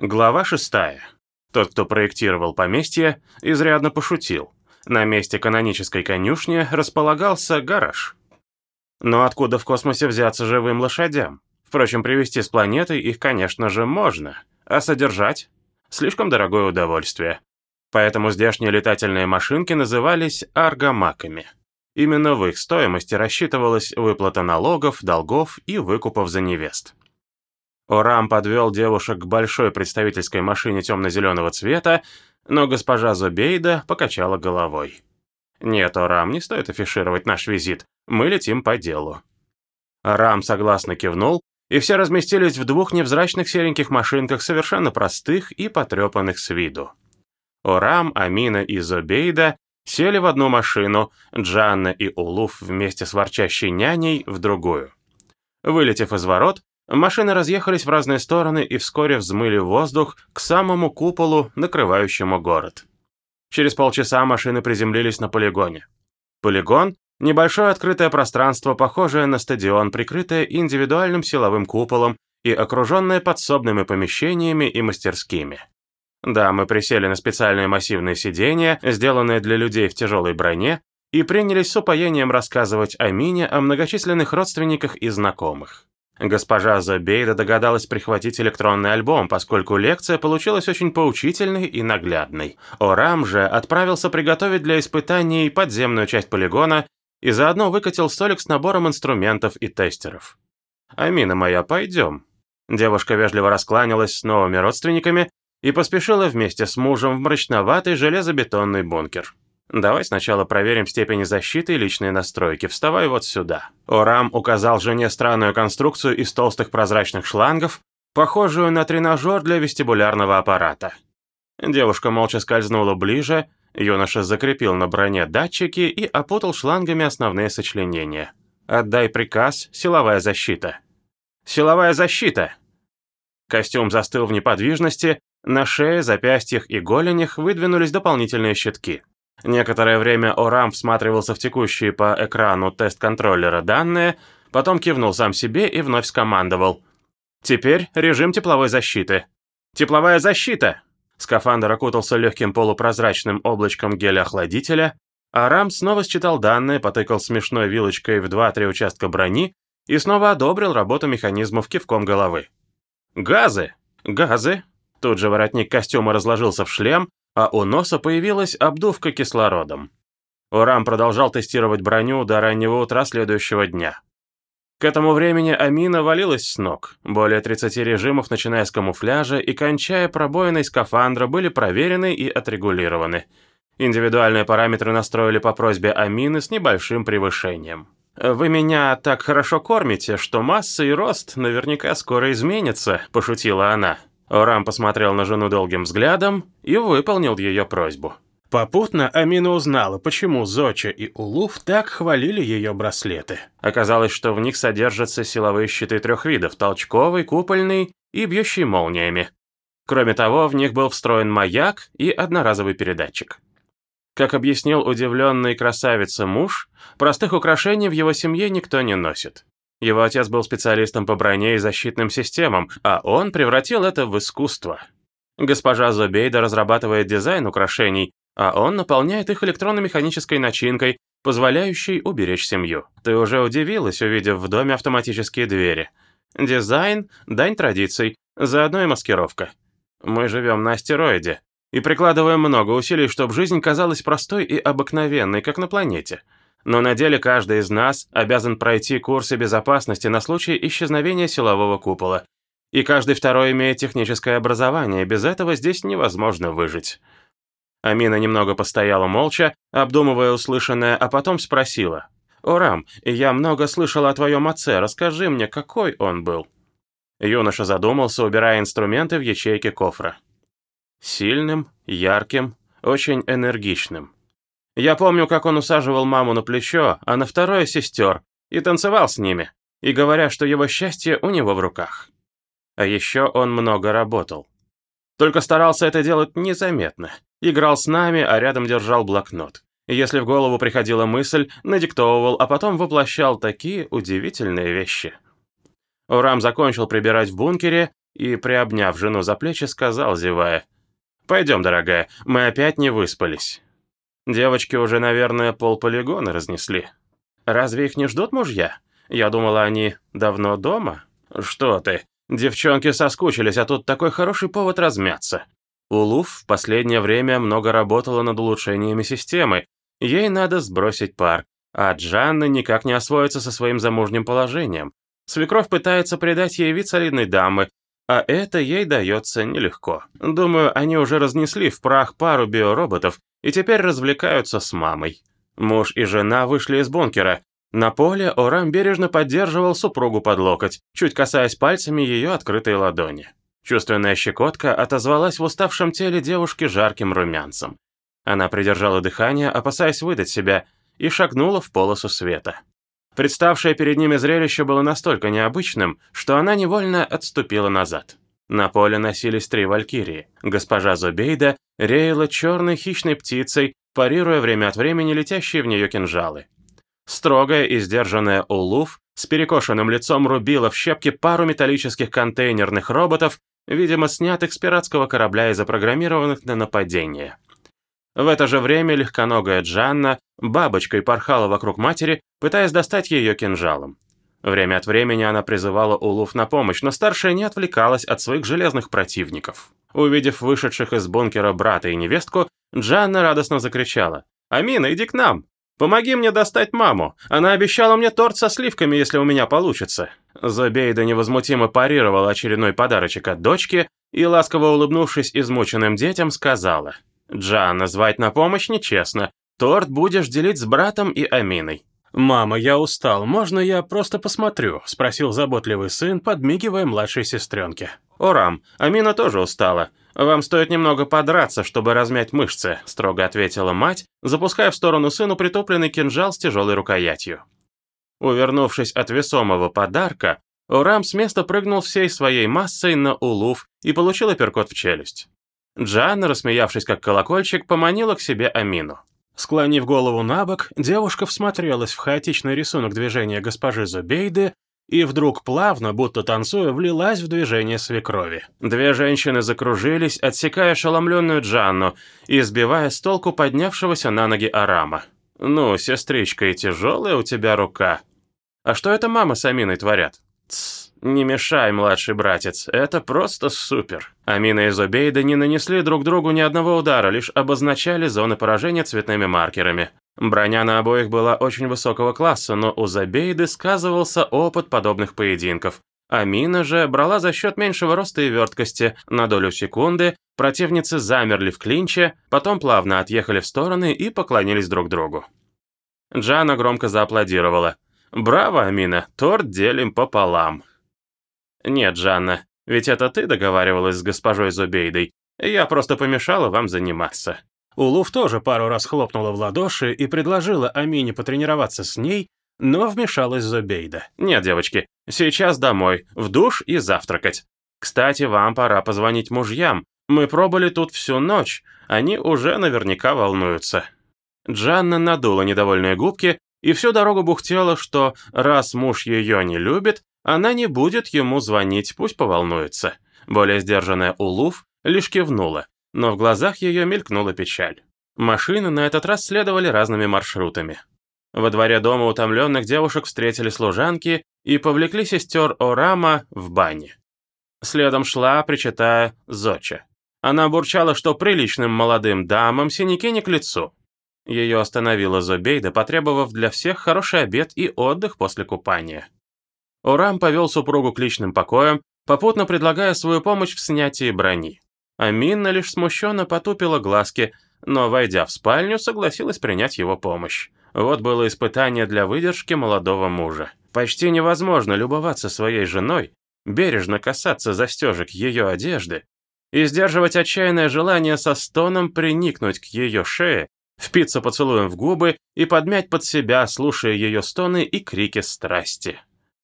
Глава шестая. Тот, кто проектировал поместье, изрядно пошутил. На месте канонической конюшни располагался гараж. Но откуда в космосе взяться живым лошадям? Впрочем, привезти с планеты их, конечно же, можно. А содержать? Слишком дорогое удовольствие. Поэтому здешние летательные машинки назывались аргамаками. Именно в их стоимости рассчитывалась выплата налогов, долгов и выкупов за невест. Орам подвел девушек к большой представительской машине темно-зеленого цвета, но госпожа Зубейда покачала головой. «Нет, Орам, не стоит афишировать наш визит. Мы летим по делу». Рам согласно кивнул, и все разместились в двух невзрачных сереньких машинках, совершенно простых и потрепанных с виду. Орам, Амина и Зубейда сели в одну машину, Джанна и Улуф вместе с ворчащей няней в другую. Вылетев из ворот, Машины разъехались в разные стороны и вскоре взмыли воздух к самому куполу, накрывающему город. Через полчаса машины приземлились на полигоне. Полигон – небольшое открытое пространство, похожее на стадион, прикрытое индивидуальным силовым куполом и окруженное подсобными помещениями и мастерскими. Да, мы присели на специальные массивные сиденья, сделанные для людей в тяжелой броне, и принялись с упоением рассказывать о Мине о многочисленных родственниках и знакомых. Госпожа Забейда догадалась прихватить электронный альбом, поскольку лекция получилась очень поучительной и наглядной. Орам же отправился приготовить для испытаний подземную часть полигона и заодно выкатил столик с набором инструментов и тестеров. «Амина моя, пойдем». Девушка вежливо раскланялась с новыми родственниками и поспешила вместе с мужем в мрачноватый железобетонный бункер. Давай сначала проверим степень защиты и личные настройки. Вставай вот сюда. Орам указал жене странную конструкцию из толстых прозрачных шлангов, похожую на тренажер для вестибулярного аппарата. Девушка молча скользнула ближе, юноша закрепил на броне датчики и опутал шлангами основные сочленения. «Отдай приказ, силовая защита». «Силовая защита!» Костюм застыл в неподвижности, на шее, запястьях и голенях выдвинулись дополнительные щитки. Некоторое время Орам всматривался в текущие по экрану тест-контроллера данные, потом кивнул сам себе и вновь скомандовал. «Теперь режим тепловой защиты». «Тепловая защита!» Скафандр окутался легким полупрозрачным облачком геля-охладителя, а Рам снова считал данные, потыкал смешной вилочкой в 2-3 участка брони и снова одобрил работу механизмов кивком головы. «Газы! Газы!» Тут же воротник костюма разложился в шлем, а у носа появилась обдувка кислородом. Урам продолжал тестировать броню до раннего утра следующего дня. К этому времени Амина валилась с ног. Более 30 режимов, начиная с камуфляжа и кончая пробоиной скафандра, были проверены и отрегулированы. Индивидуальные параметры настроили по просьбе Амины с небольшим превышением. «Вы меня так хорошо кормите, что масса и рост наверняка скоро изменятся», – пошутила она. Орам посмотрел на жену долгим взглядом и выполнил ее просьбу. Попутно Амина узнала, почему Зоча и Улуф так хвалили ее браслеты. Оказалось, что в них содержатся силовые щиты трех видов – толчковый, купольный и бьющий молниями. Кроме того, в них был встроен маяк и одноразовый передатчик. Как объяснил удивленный красавица муж, простых украшений в его семье никто не носит. Его отец был специалистом по броне и защитным системам, а он превратил это в искусство. Госпожа Зобейда разрабатывает дизайн украшений, а он наполняет их электронно-механической начинкой, позволяющей уберечь семью. Ты уже удивилась, увидев в доме автоматические двери. Дизайн – дань традиций, заодно и маскировка. Мы живем на астероиде и прикладываем много усилий, чтобы жизнь казалась простой и обыкновенной, как на планете – но на деле каждый из нас обязан пройти курсы безопасности на случай исчезновения силового купола. И каждый второй имеет техническое образование, без этого здесь невозможно выжить. Амина немного постояла молча, обдумывая услышанное, а потом спросила. «Орам, я много слышала о твоем отце, расскажи мне, какой он был?» Юноша задумался, убирая инструменты в ячейке кофра. Сильным, ярким, очень энергичным. Я помню, как он усаживал маму на плечо, а на второе сестер, и танцевал с ними, и говоря, что его счастье у него в руках. А еще он много работал. Только старался это делать незаметно. Играл с нами, а рядом держал блокнот. Если в голову приходила мысль, надиктовывал, а потом воплощал такие удивительные вещи. Урам закончил прибирать в бункере и, приобняв жену за плечи, сказал, зевая, «Пойдем, дорогая, мы опять не выспались». Девочки уже, наверное, полполигона разнесли. Разве их не ждут мужья? Я думала, они давно дома. Что ты, девчонки соскучились, а тут такой хороший повод размяться. Улуф в последнее время много работала над улучшениями системы. Ей надо сбросить пар, а Джанна никак не освоится со своим замужним положением. Свекровь пытается придать ей вид солидной дамы, а это ей дается нелегко. Думаю, они уже разнесли в прах пару биороботов и теперь развлекаются с мамой. Муж и жена вышли из бункера. На поле Орам бережно поддерживал супругу под локоть, чуть касаясь пальцами ее открытой ладони. Чувственная щекотка отозвалась в уставшем теле девушки жарким румянцем. Она придержала дыхание, опасаясь выдать себя, и шагнула в полосу света. Представшее перед ними зрелище было настолько необычным, что она невольно отступила назад. На поле носились три валькирии. Госпожа Зубейда реяла черной хищной птицей, парируя время от времени летящие в нее кинжалы. Строгая и сдержанная Улуф с перекошенным лицом рубила в щепки пару металлических контейнерных роботов, видимо, снятых с пиратского корабля и запрограммированных на нападение. В это же время легконогая Джанна бабочкой порхала вокруг матери, пытаясь достать ее кинжалом. Время от времени она призывала Улуф на помощь, но старшая не отвлекалась от своих железных противников. Увидев вышедших из бункера брата и невестку, Джанна радостно закричала. «Амина, иди к нам! Помоги мне достать маму! Она обещала мне торт со сливками, если у меня получится!» Зобейда невозмутимо парировала очередной подарочек от дочки и, ласково улыбнувшись измученным детям, сказала – Джана, звать на помощь нечестно. Торт будешь делить с братом и Аминой». «Мама, я устал, можно я просто посмотрю?» – спросил заботливый сын, подмигивая младшей сестренке. «Орам, Амина тоже устала. Вам стоит немного подраться, чтобы размять мышцы», – строго ответила мать, запуская в сторону сыну притопленный кинжал с тяжелой рукоятью. Увернувшись от весомого подарка, Орам с места прыгнул всей своей массой на улув и получил апперкот в челюсть. Джанна, рассмеявшись как колокольчик, поманила к себе Амину. Склонив голову на бок, девушка всмотрелась в хаотичный рисунок движения госпожи Зубейды и вдруг плавно, будто танцуя, влилась в движение свекрови. Две женщины закружились, отсекая ошеломленную Джанну и сбивая с толку поднявшегося на ноги Арама. «Ну, сестричка, и тяжелая у тебя рука. А что это мама с Аминой творят?» «Тссс, «Не мешай, младший братец, это просто супер». Амина и Зубейда не нанесли друг другу ни одного удара, лишь обозначали зоны поражения цветными маркерами. Броня на обоих была очень высокого класса, но у Зубейды сказывался опыт подобных поединков. Амина же брала за счет меньшего роста и верткости. На долю секунды противницы замерли в клинче, потом плавно отъехали в стороны и поклонились друг другу. Джана громко зааплодировала. «Браво, Амина, торт делим пополам». «Нет, Жанна, ведь это ты договаривалась с госпожой Зубейдой. Я просто помешала вам заниматься». Улуф тоже пару раз хлопнула в ладоши и предложила Амине потренироваться с ней, но вмешалась Зубейда. «Нет, девочки, сейчас домой, в душ и завтракать. Кстати, вам пора позвонить мужьям. Мы пробыли тут всю ночь, они уже наверняка волнуются». Джанна надула недовольные губки и всю дорогу бухтела, что раз муж ее не любит, она не будет ему звонить, пусть поволнуется. Более сдержанная Улуф лишь кивнула, но в глазах ее мелькнула печаль. Машины на этот раз следовали разными маршрутами. Во дворе дома утомленных девушек встретили служанки и повлекли сестер Орама в бане. Следом шла, причитая, Зоча. Она бурчала, что приличным молодым дамам синяки не к лицу. Ее остановила Зобейда, потребовав для всех хороший обед и отдых после купания. Урам повел супругу к личным покоям, попутно предлагая свою помощь в снятии брони. Аминна лишь смущенно потупила глазки, но, войдя в спальню, согласилась принять его помощь. Вот было испытание для выдержки молодого мужа. Почти невозможно любоваться своей женой, бережно касаться застежек ее одежды и сдерживать отчаянное желание со стоном приникнуть к ее шее, впиться поцелуем в губы и подмять под себя, слушая ее стоны и крики страсти.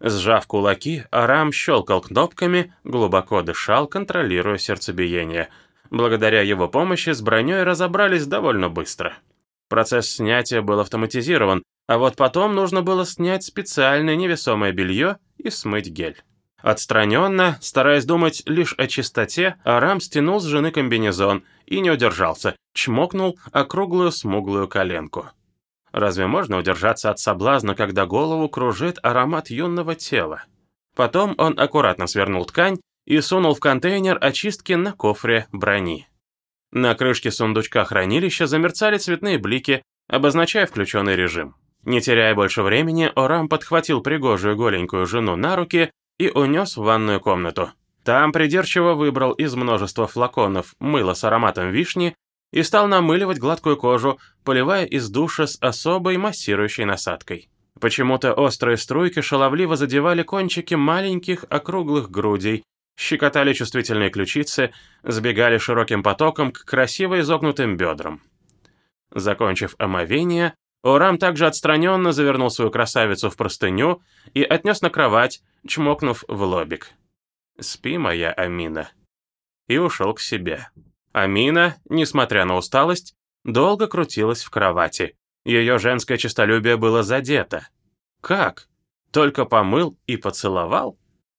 Сжав кулаки, Арам щелкал кнопками, глубоко дышал, контролируя сердцебиение. Благодаря его помощи с броней разобрались довольно быстро. Процесс снятия был автоматизирован, а вот потом нужно было снять специальное невесомое белье и смыть гель. Отстраненно, стараясь думать лишь о чистоте, Арам стянул с жены комбинезон и не удержался, чмокнул округлую смуглую коленку. Разве можно удержаться от соблазна, когда голову кружит аромат юного тела? Потом он аккуратно свернул ткань и сунул в контейнер очистки на кофре брони. На крышке сундучка хранилища замерцали цветные блики, обозначая включенный режим. Не теряя больше времени, Орам подхватил пригожую голенькую жену на руки и унес в ванную комнату. Там придирчиво выбрал из множества флаконов мыло с ароматом вишни и стал намыливать гладкую кожу, поливая из душа с особой массирующей насадкой. Почему-то острые струйки шаловливо задевали кончики маленьких округлых грудей, щекотали чувствительные ключицы, сбегали широким потоком к красиво изогнутым бедрам. Закончив омовение, Урам также отстраненно завернул свою красавицу в простыню и отнес на кровать, чмокнув в лобик. «Спи, моя Амина». И ушел к себе. Амина, несмотря на усталость, долго крутилась в кровати. Ее женское честолюбие было задето. Как? Только помыл и поцеловал?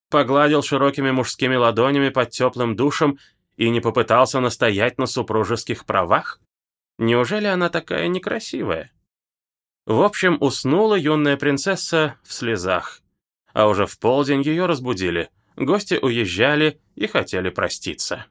Погладил широкими мужскими ладонями под теплым душем и не попытался настоять на супружеских правах? Неужели она такая некрасивая? В общем, уснула юная принцесса в слезах. А уже в полдень ее разбудили. Гости уезжали и хотели проститься.